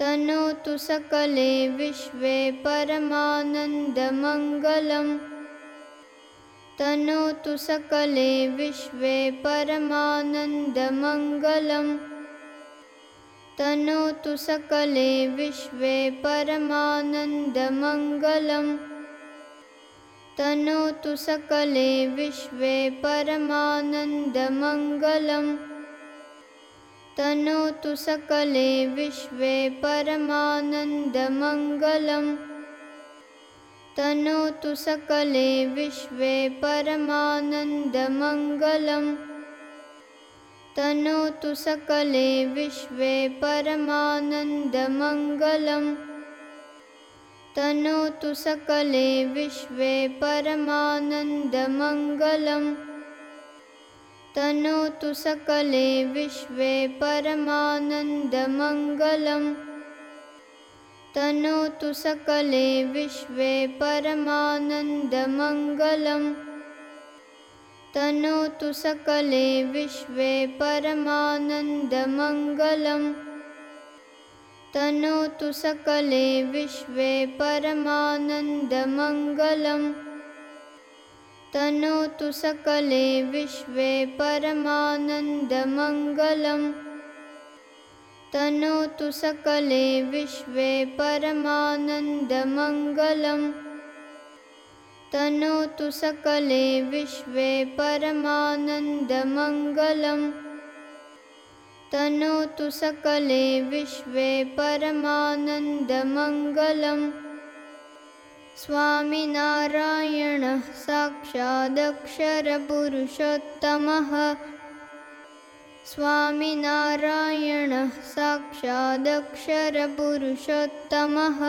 तनोतु सकले विश्वे परमानन्दमङ्गलम् तनोतु सकले विश्वे परमानन्दमङ्गलम् तनोतु सकले विश्वे परमानन्दमङ्गलम् तनोतु सकले विश्वे परमानन्दमङ्गलम् स्वामिनारायणः साक्षादक्षरपुरुषोत्तमः। स्वामिनारायणः साक्षादक्षरपुरुषोत्तमः।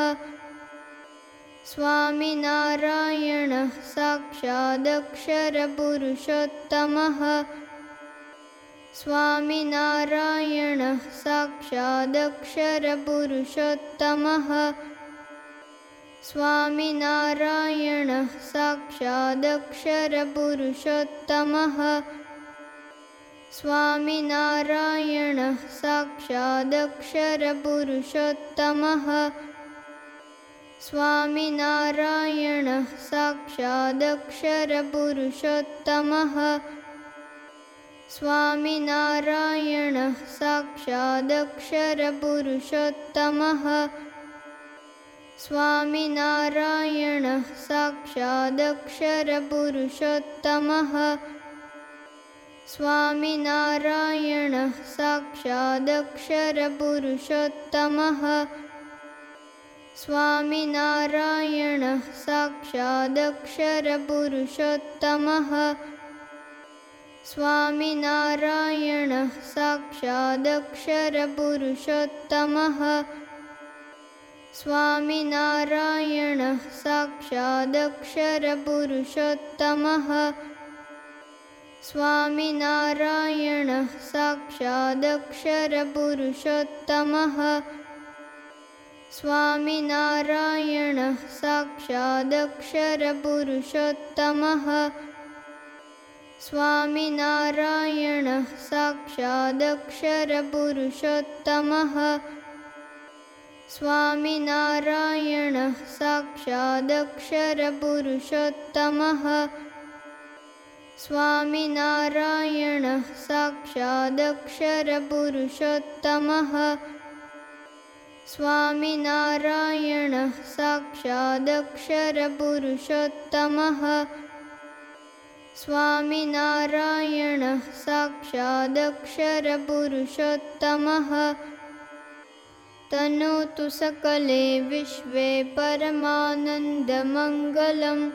स्वामिनारायणः साक्षादक्षरपुरुषोत्तमः। स्वामिनारायणः साक्षादक्षरपुरुषोत्तमः स्वामिनारायणः साक्षादक्षरपुरुषोत्तमः। स्वामिनारायणः साक्षादक्षरपुरुषोत्तमः। स्वामिनारायणः साक्षादक्षरपुरुषोत्तमः। स्वामिनारायणः साक्षादक्षरपुरुषोत्तमः स्वामिनारायणः साक्षादक्षरपुरुषोत्तमः। स्वामिनारायणः साक्षादक्षरपुरुषोत्तमः। स्वामिनारायणः साक्षादक्षरपुरुषोत्तमः। स्वामिनारायणः साक्षादक्षरपुरुषोत्तमः स्वामिनारायणः साक्षादक्षरपुरुषोत्तमः। स्वामिनारायणः साक्षादक्षरपुरुषोत्तमः। स्वामिनारायणः साक्षादक्षरपुरुषोत्तमः। स्वामिनारायणः साक्षादक्षरपुरुषोत्तमः स्वामिनारायणः साक्षादक्षरपुरुषोत्तमः। स्वामिनारायणः साक्षादक्षरपुरुषोत्तमः। स्वामिनारायणः साक्षादक्षरपुरुषोत्तमः। स्वामिनारायणः साक्षादक्षरपुरुषोत्तमः तनोतु सकले विश्वे परमानन्दमङ्गलम्।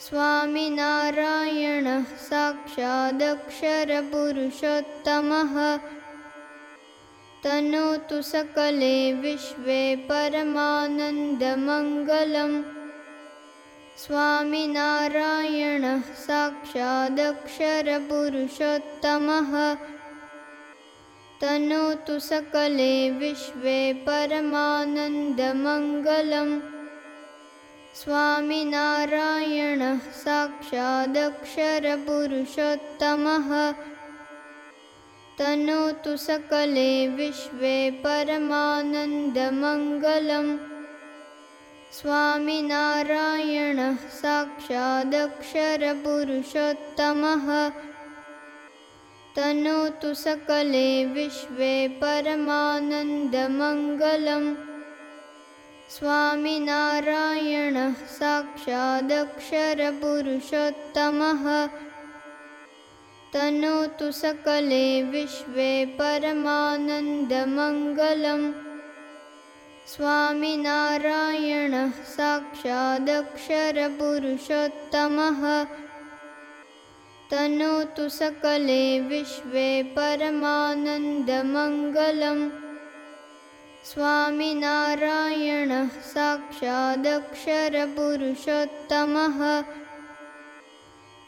स्वामिनारायणः साक्षादक्षरपुरुषोत्तमः। तनोतु सकले विश्वे परमानन्दमङ्गलम्। स्वामिनारायणः साक्षादक्षरपुरुषोत्तमः तनोतु सकले विश्वे परमानन्दमङ्गलम्। स्वामिनारायणः साक्षादक्षरपुरुषोत्तमः। तनोतु सकले विश्वे परमानन्दमङ्गलम्। स्वामिनारायणः साक्षादक्षरपुरुषोत्तमः तनोतु सकले विश्वे परमानन्दमङ्गलम्। स्वामिनारायणः साक्षादक्षरपुरुषोत्तमः। तनोतु सकले विश्वे परमानन्दमङ्गलम्। स्वामिनारायणः साक्षादक्षरपुरुषोत्तमः तनोतु सकले विश्वे परमानन्दमङ्गलम्। स्वामिनारायणः साक्षादक्षरपुरुषोत्तमः।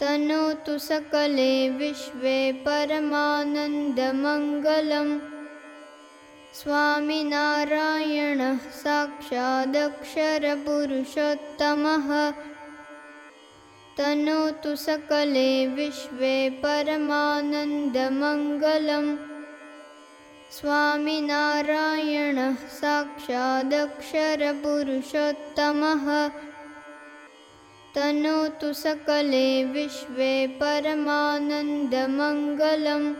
तनोतु सकले विश्वे परमानन्दमङ्गलम्। स्वामिनारायणः साक्षादक्षरपुरुषोत्तमः तनोतु सकले विश्वे परमानन्दमङ्गलम्। स्वामिनारायणः साक्षादक्षरपुरुषोत्तमः। तनोतु सकले विश्वे परमानन्दमङ्गलम्।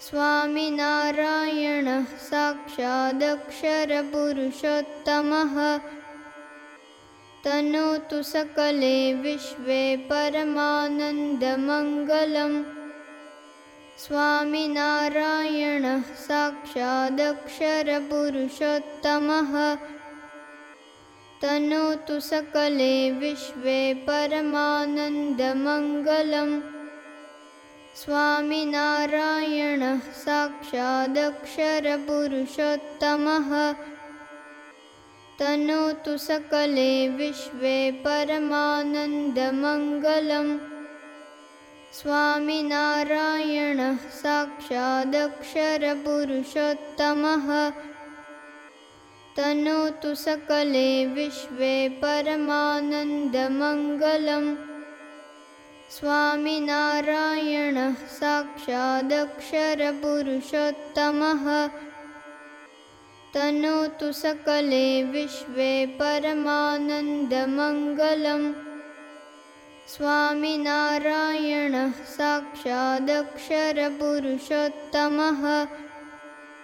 स्वामिनारायणः साक्षादक्षरपुरुषोत्तमः तनोतु सकले विश्वे परमानन्दमङ्गलम्। स्वामिनारायणः साक्षादक्षरपुरुषोत्तमः। तनोतु सकले विश्वे परमानन्दमङ्गलम्। स्वामिनारायणः साक्षादक्षरपुरुषोत्तमः तनोतु सकले विश्वे परमानन्दमङ्गलम्। स्वामिनारायणः साक्षादक्षरपुरुषोत्तमः। तनोतु सकले विश्वे परमानन्दमङ्गलम्। स्वामिनारायणः साक्षादक्षरपुरुषोत्तमः तनोतु सकले विश्वे परमानन्दमङ्गलम्। स्वामिनारायणः साक्षादक्षरपुरुषोत्तमः